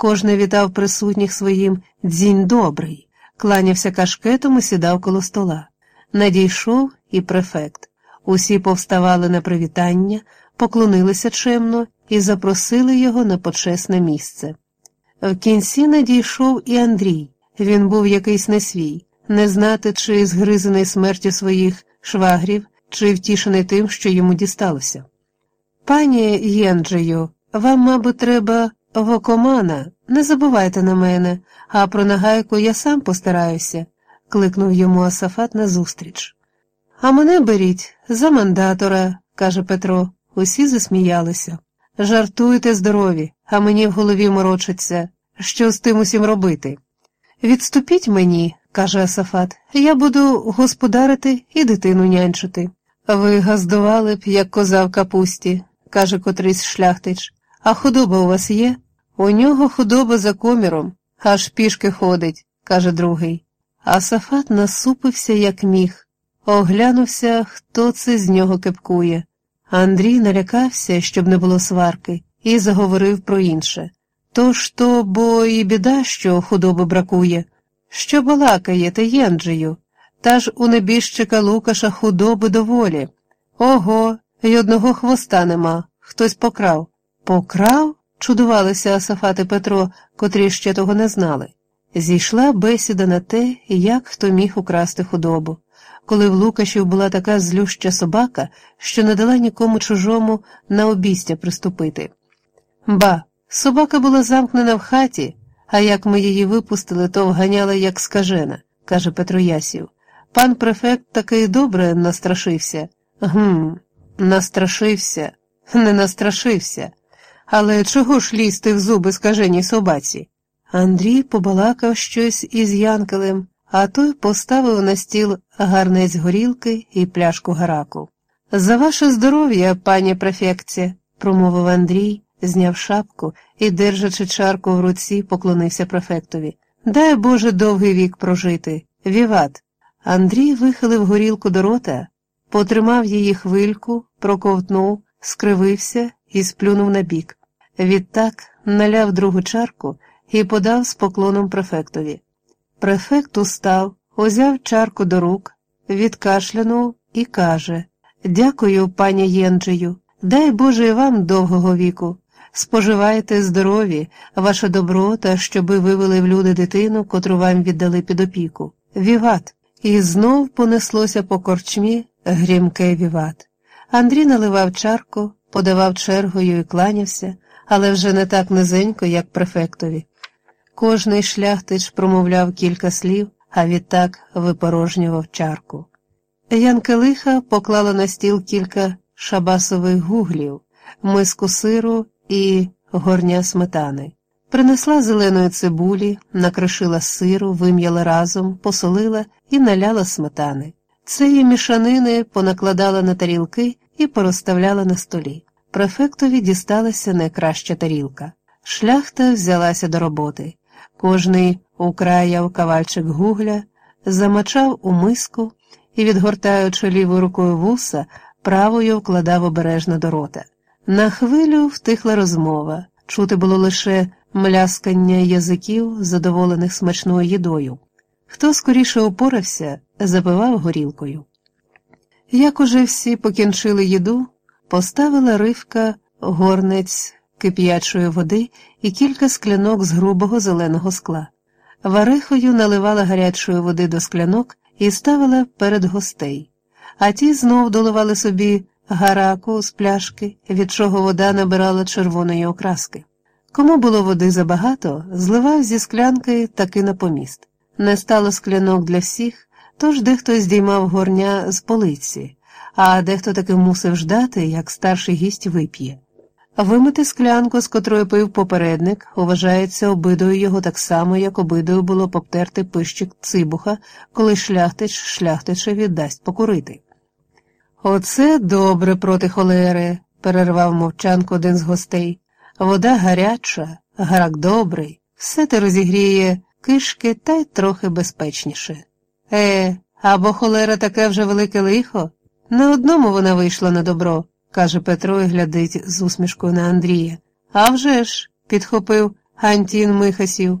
Кожний вітав присутніх своїм дзінь добрий, кланявся кашкетом і сідав коло стола. Надійшов і префект. Усі повставали на привітання, поклонилися чемно і запросили його на почесне місце. В кінці надійшов і Андрій. Він був якийсь не свій, не знати, чи згризаний смертю своїх швагрів, чи втішений тим, що йому дісталося. Пані Єнджею, вам, мабуть, треба вокомана, не забувайте на мене, а про нагайку я сам постараюся, кликнув йому Асафат назустріч. А мене беріть за мандатора, каже Петро. Усі засміялися. Жартуйте здорові, а мені в голові морочиться. Що з тим усім робити? Відступіть мені, каже Асафат, я буду господарити і дитину нянчити. Ви газдували б, як коза в капусті, каже котрийсь шляхтич. А худоба у вас є? У нього худоба за коміром, аж пішки ходить, каже другий. Асафат насупився, як міг, оглянувся, хто це з нього кепкує. Андрій налякався, щоб не було сварки, і заговорив про інше. Тож то, бо і біда, що худоби бракує. Що балакаєте, Єнджею? Та ж у небіжчика Лукаша худоби доволі. Ого, й одного хвоста нема, хтось покрав. Покрав? чудувалися Асафат і Петро, котрі ще того не знали. Зійшла бесіда на те, як хто міг украсти худобу коли в Лукашів була така злюща собака, що не дала нікому чужому на обістя приступити. Ба, собака була замкнена в хаті, а як ми її випустили, то вганяла, як скажена, каже Петро Ясів. Пан префект таки добре настрашився. Гм, настрашився, не настрашився. Але чого ж лізти в зуби скаженій собаці? Андрій побалакав щось із Янкелем, а той поставив на стіл гарнець горілки і пляшку гараку. За ваше здоров'я, пані префекція, промовив Андрій, зняв шапку і, держачи чарку в руці, поклонився префектові. Дай Боже довгий вік прожити. Віват. Андрій вихилив горілку до рота, потримав її хвильку, проковтнув, скривився і сплюнув на бік. Відтак наляв другу чарку і подав з поклоном префектові. Префект устав, узяв чарку до рук, відкашлянув і каже Дякую, пані Єнджею, дай Боже і вам довгого віку. Споживайте здорові, ваше доброта, щоби вивели в люди дитину, котру вам віддали під опіку. Віват. І знов понеслося по корчмі грімке віват. Андрій наливав чарку, подавав чергою і кланявся, але вже не так низенько, як префектові. Кожний шляхтич промовляв кілька слів, а відтак випорожнював чарку. Янка лиха поклала на стіл кілька шабасових гуглів, миску сиру і горня сметани. Принесла зеленої цибулі, накришила сиру, вим'яла разом, посолила і наляла сметани. Цієї мішанини понакладала на тарілки і порозставляла на столі. Префектові дісталася найкраща тарілка. Шляхта взялася до роботи. Кожний украяв кавальчик гугля, замочав у миску і, відгортаючи лівою рукою вуса, правою вкладав обережно до рота. На хвилю втихла розмова, чути було лише мляскання язиків, задоволених смачною їдою. Хто скоріше опорався, запивав горілкою. Як уже всі покінчили їду, поставила ривка горнець кип'ячої води і кілька склянок з грубого зеленого скла. Варихою наливала гарячої води до склянок і ставила перед гостей, а ті знов доливали собі гараку з пляшки, від чого вода набирала червоної окраски. Кому було води забагато, зливав зі склянки таки на поміст. Не стало склянок для всіх, тож дехто здіймав горня з полиці, а дехто таки мусив ждати, як старший гість вип'є. Вимити склянку, з котрої пив попередник, вважається обидою його так само, як обидою було поптерти пищик цибуха, коли шляхтич шляхтичеві дасть покурити. Оце добре проти холери, перервав мовчанку один з гостей. Вода гаряча, грак добрий, все те розігріє кишки та й трохи безпечніше. Е, або холера таке вже велике лихо? На одному вона вийшла на добро каже Петро і глядить з усмішкою на Андрія. «А вже ж!» – підхопив Антін Михасів,